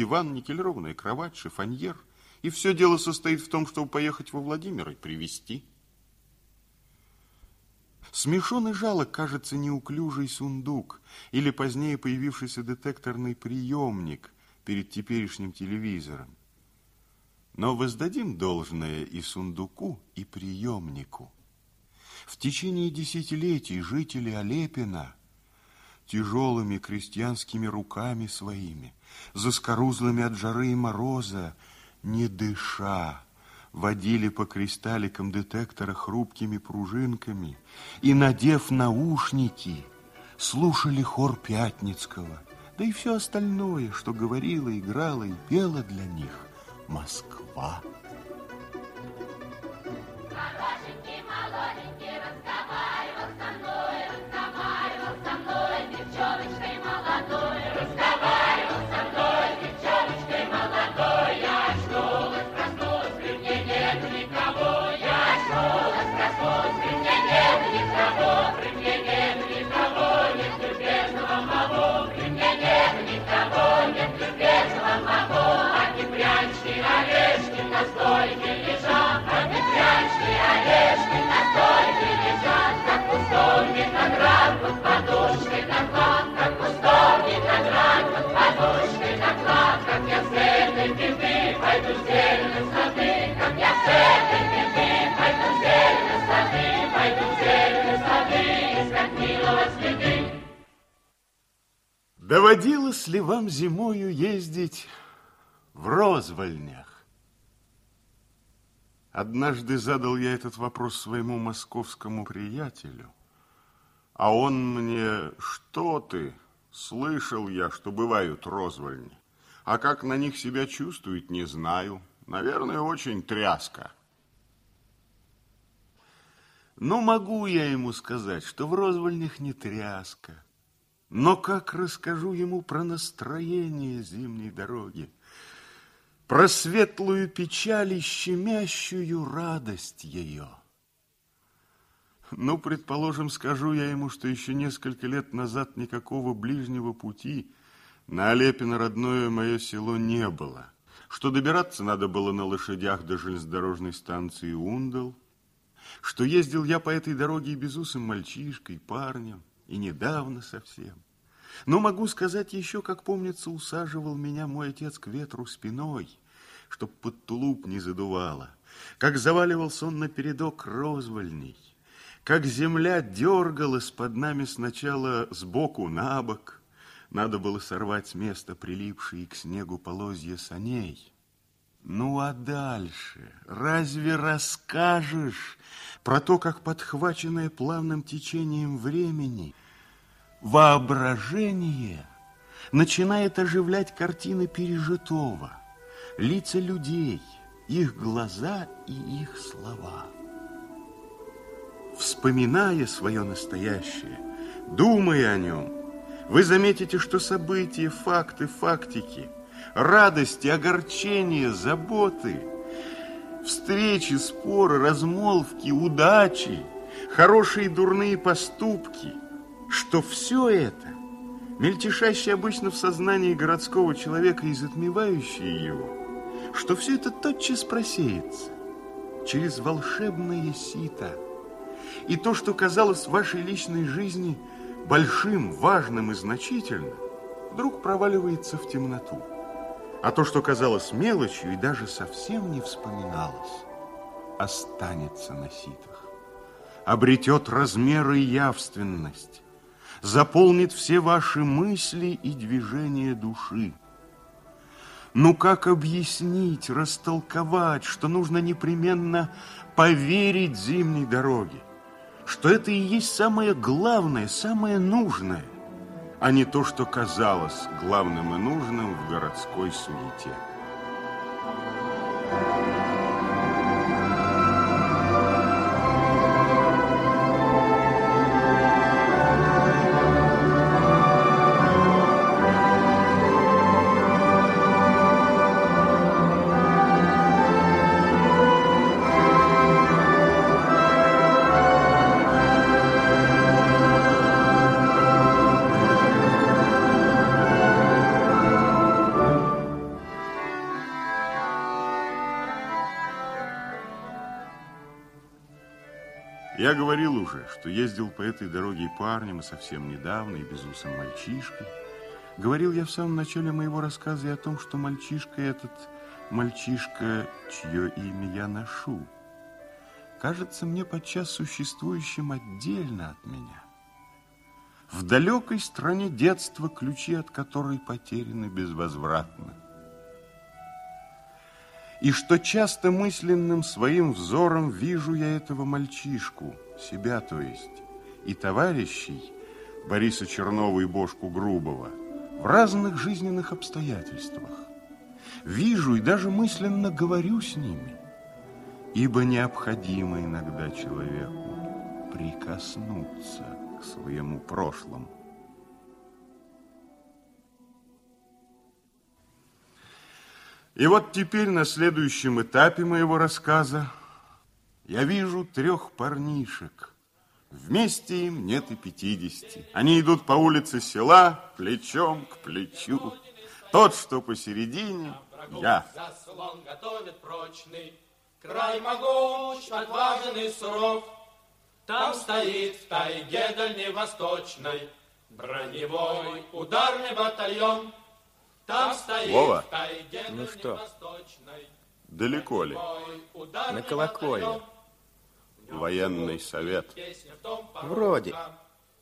диван, никелированная кровать, шифоньер. И все дело состоит в том, чтобы поехать во Владимир и привезти. Смешон и жалок, кажется, неуклюжий сундук или позднее появившийся детекторный приемник перед теперешним телевизором. Но воздадим должное и сундуку, и приемнику. В течение десятилетий жители Олепина тяжелыми крестьянскими руками своими, заскорузлыми от жары и мороза, не дыша, водили по кристалликам детектора хрупкими пружинками и, надев наушники, слушали хор Пятницкого, да и все остальное, что говорила, играла и пела для них Москва. Доводилось ли вам зимою ездить в розвольнях? Однажды задал я этот вопрос своему московскому приятелю, а он мне, что ты, слышал я, что бывают розвольни, а как на них себя чувствует, не знаю. Наверное, очень тряска. Но могу я ему сказать, что в розвольнях не тряска, но как расскажу ему про настроение зимней дороги, про светлую печаль и щемящую радость ее? Ну, предположим, скажу я ему, что еще несколько лет назад никакого ближнего пути на Олепино родное мое село не было, что добираться надо было на лошадях до железнодорожной станции Ундал, что ездил я по этой дороге и безусым мальчишкой, парнем, и недавно совсем. Но могу сказать еще, как помнится, усаживал меня мой отец к ветру спиной, чтоб под тулуп не задувало, как заваливался он на передок розвольней, как земля дергалась под нами сначала сбоку на бок, надо было сорвать с места прилипшие к снегу полозья саней. Ну а дальше разве расскажешь про то, как подхваченное плавным течением времени воображение начинает оживлять картины пережитого, лица людей, их глаза и их слова. Вспоминая свое настоящее, думая о нем, вы заметите, что события, факты, фактики, радости, огорчения, заботы, встречи, споры, размолвки, удачи, хорошие и дурные поступки, что все это, мельтешащее обычно в сознании городского человека и затмевающее его, что все это тотчас просеется через волшебное сито. И то, что казалось вашей личной жизни – большим, важным и значительным, вдруг проваливается в темноту. А то, что казалось мелочью и даже совсем не вспоминалось, останется на ситах, обретет размеры и явственность, заполнит все ваши мысли и движения души. Ну как объяснить, растолковать, что нужно непременно поверить зимней дороге? что это и есть самое главное, самое нужное, а не то, что казалось главным и нужным в городской суете. Я говорил уже, что ездил по этой дороге парнем, и совсем недавно, и безусым мальчишкой. Говорил я в самом начале моего рассказа и о том, что мальчишка этот, мальчишка, чье имя я ношу, кажется мне подчас существующим отдельно от меня. В далекой стране детства, ключи от которой потеряны безвозвратно. И что часто мысленным своим взором вижу я этого мальчишку, себя то есть, и товарищей Бориса Чернова и Бошку Грубого в разных жизненных обстоятельствах. Вижу и даже мысленно говорю с ними, ибо необходимо иногда человеку прикоснуться к своему прошлому. И вот теперь на следующем этапе моего рассказа я вижу трех парнишек. Вместе им нет и пятидесяти. Они идут по улице села плечом к плечу. Тот, что посередине, я. Заслон готовит прочный, край могуч, отважен суров. Там стоит в тайге дальневосточной броневой ударный батальон. Там стоит Вова, ну что? Далеко ли? На колокольне. Военный совет. Вроде.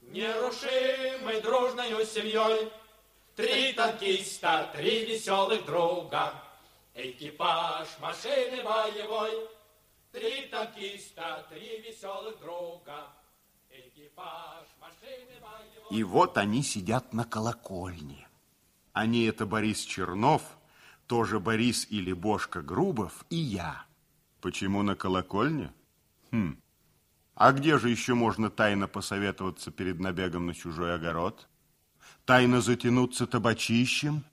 Нерушимой дружною семьей Три танкиста, три веселых друга Экипаж машины боевой Три танкиста, три веселых друга Экипаж машины боевой И вот они сидят на колокольне. Они это Борис Чернов, тоже Борис или Бошка Грубов и я. Почему на колокольне? Хм. А где же еще можно тайно посоветоваться перед набегом на чужой огород? Тайно затянуться табачищем?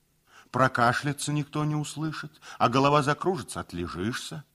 Прокашляться никто не услышит, а голова закружится, отлежишься.